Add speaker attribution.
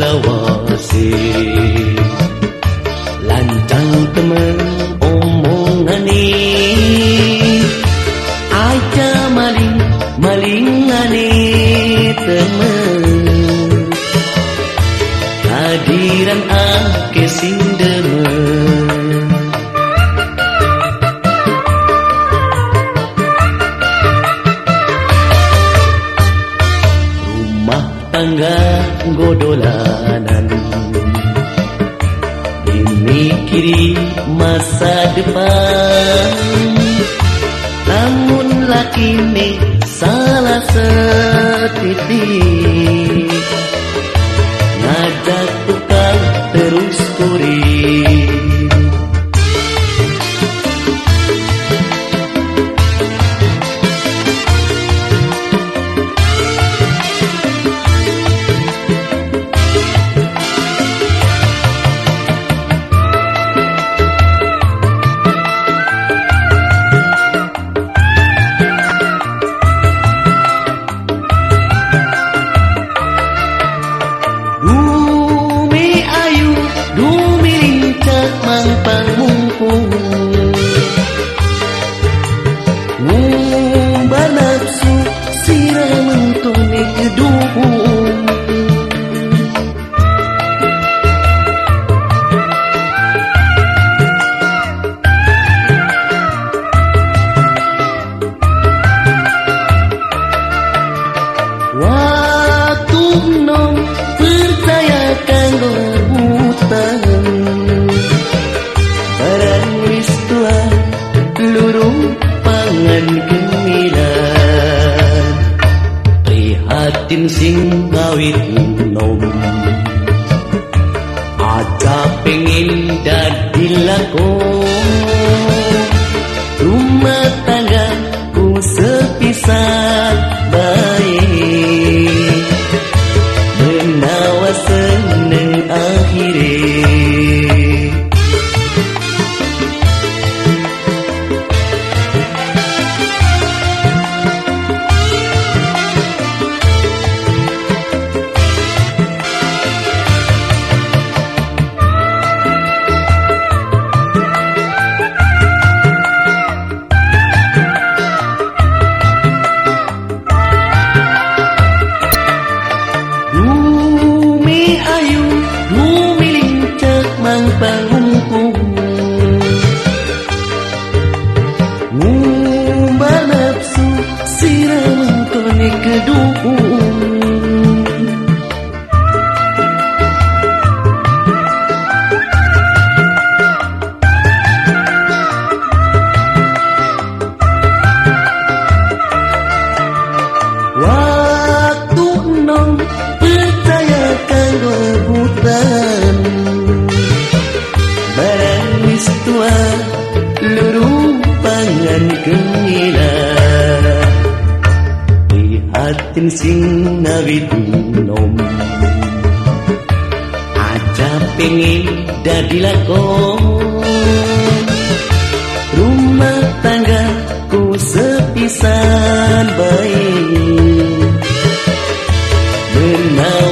Speaker 1: lawase Lancang temen omongane Aja maling malingane temen Hadiran tangga godolanan. Dimikiri masa depan. Namun laki ini salah setitik Prihatin sing ngawit nom Aja pengen dadi kedung Waktu nom percaya kanggo rebutan. Barang wis tua luru pangan kengilan atin sing nawidinom aja pengin dadi lakon. Rumah tanggaku sepisan baik benar